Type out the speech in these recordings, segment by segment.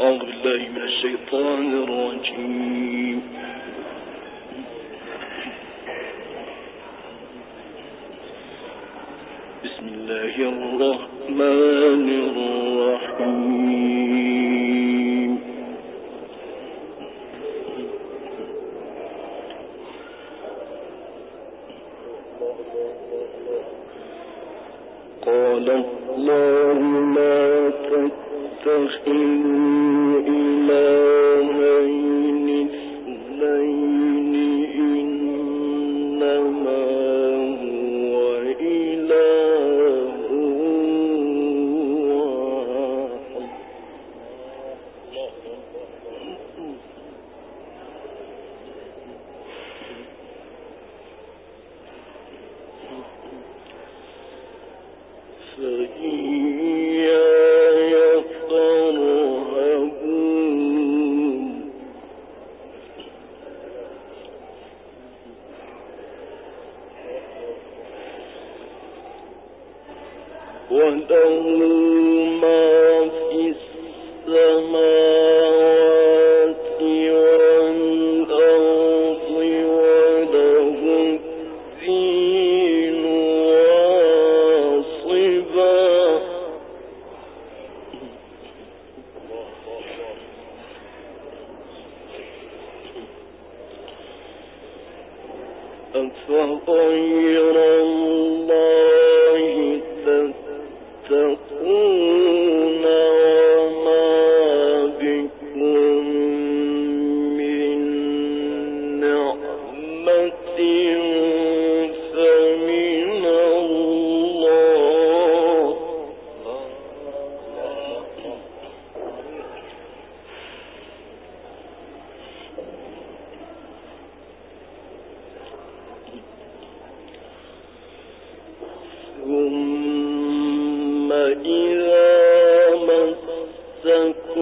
أعوذ بالله من الشيطان الرجيم. بسم الله الرحمن الرحيم. قال الله ما إلى وإذا مسكم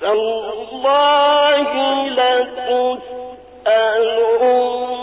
تالله لتسألون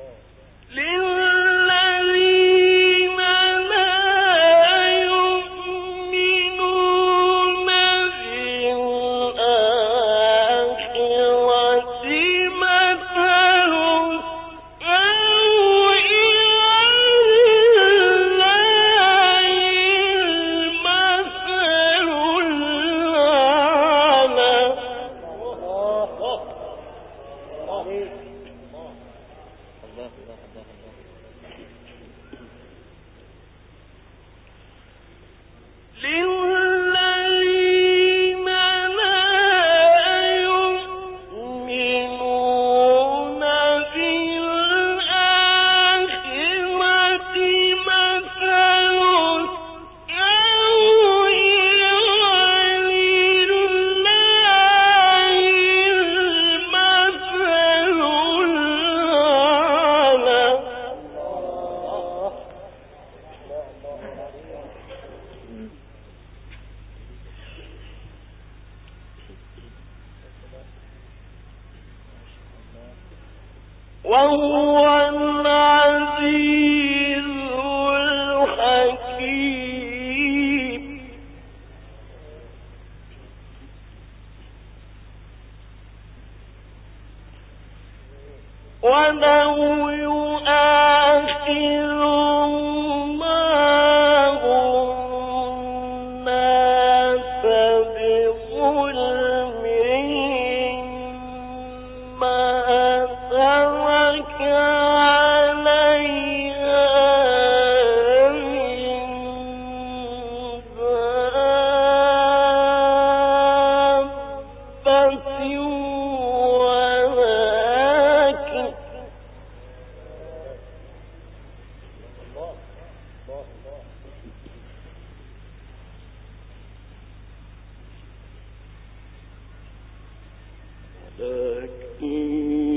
balls. فإذا أكيد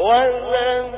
ولم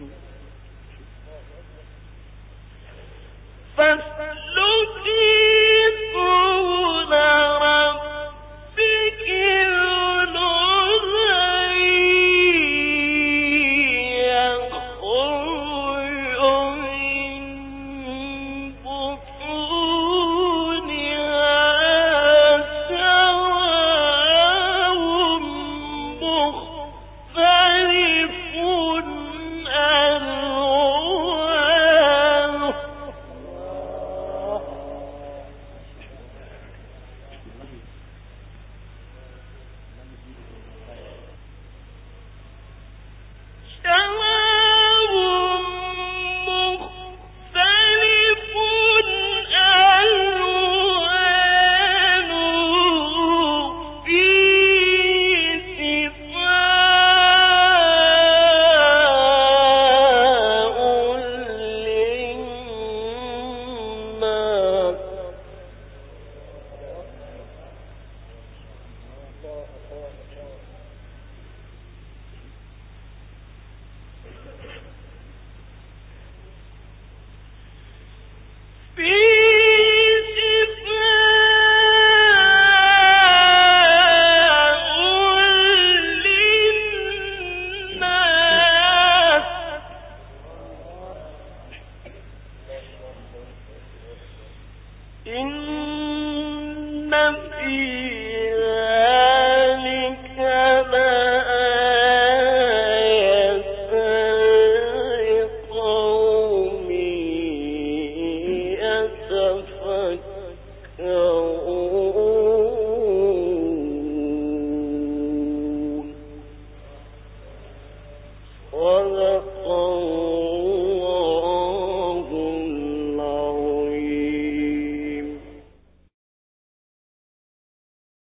Mm.